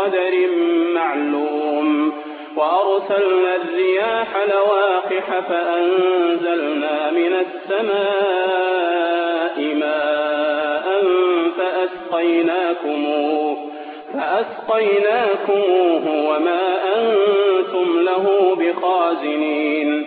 بقدر معلوم. وأرسلنا الرياح لواقح فأنزلنا من السماء ماء فأسقيناكموه فأسقيناكموه وما أنتم له بخازنين.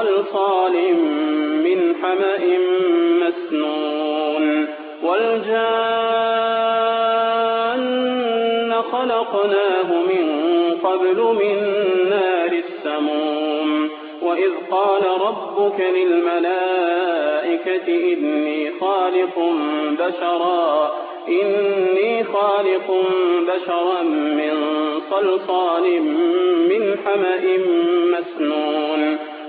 صلصال من حمأ مسنون والجان خلقناه من قبل من نار السموم وإذ قال ربك للملائكة إني خالق بشرا إني خالق بشرا من صلصال من حمأ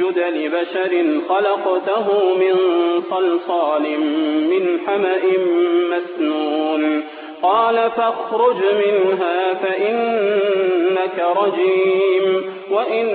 لبشر خلقته من صلصال من حمأ مسنون. قال فاخرج منها فإنك رجيم وإن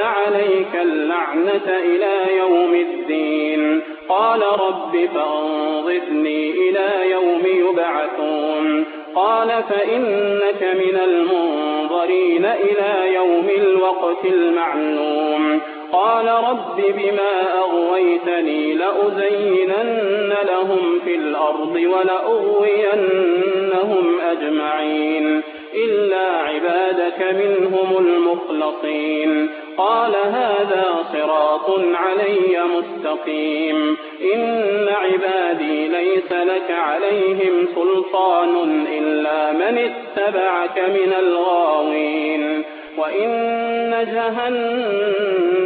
عليك اللعنة إلى يوم الدين. قال رب فأنظرني إلى يوم يبعثون. قال فإنك من المنظرين إلى يوم الوقت المعلوم. قال رب بما أغويتني لأزينن لهم في الأرض ولأغوينهم أجمعين إلا عبادك منهم المخلصين قال هذا صراط علي مستقيم إن عبادي ليس لك عليهم سلطان إلا من اتبعك من الغاوين وإن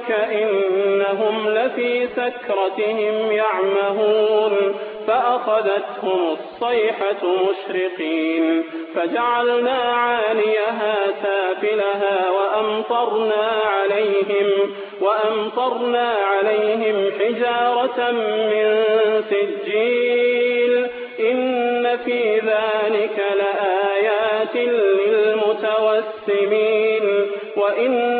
لعمرك إنهم لفي سكرتهم يعمهون فأخذتهم الصيحة مشرقين فجعلنا عاليها سافلها وأمطرنا عليهم وأمطرنا عليهم حجارة من سجيل إن في ذلك لآيات للمتوسمين وإنها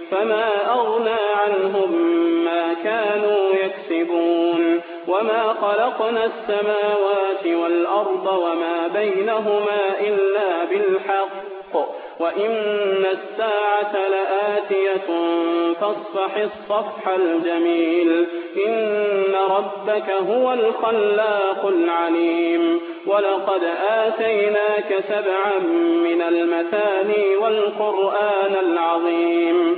فما أغنى عنهم ما كانوا يكسبون وما خلقنا السماوات والأرض وما بينهما إلا بالحق وإن الساعة لآتية فاصفح الصفح الجميل إن ربك هو الخلاق العليم ولقد آتيناك سبعا من المثاني والقرآن العظيم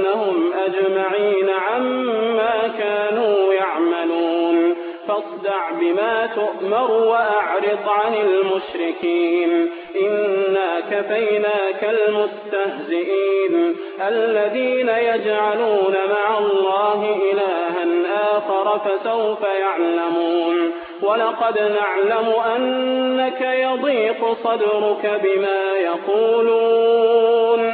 أجمعين عما كانوا يعملون. فاصدع بما تؤمر وأعرض عن المشركين. إنا كفيناك المستهزئين. الذين يجعلون مع الله إلها آخر فسوف يعلمون. ولقد نعلم أنك يضيق صدرك بما يقولون.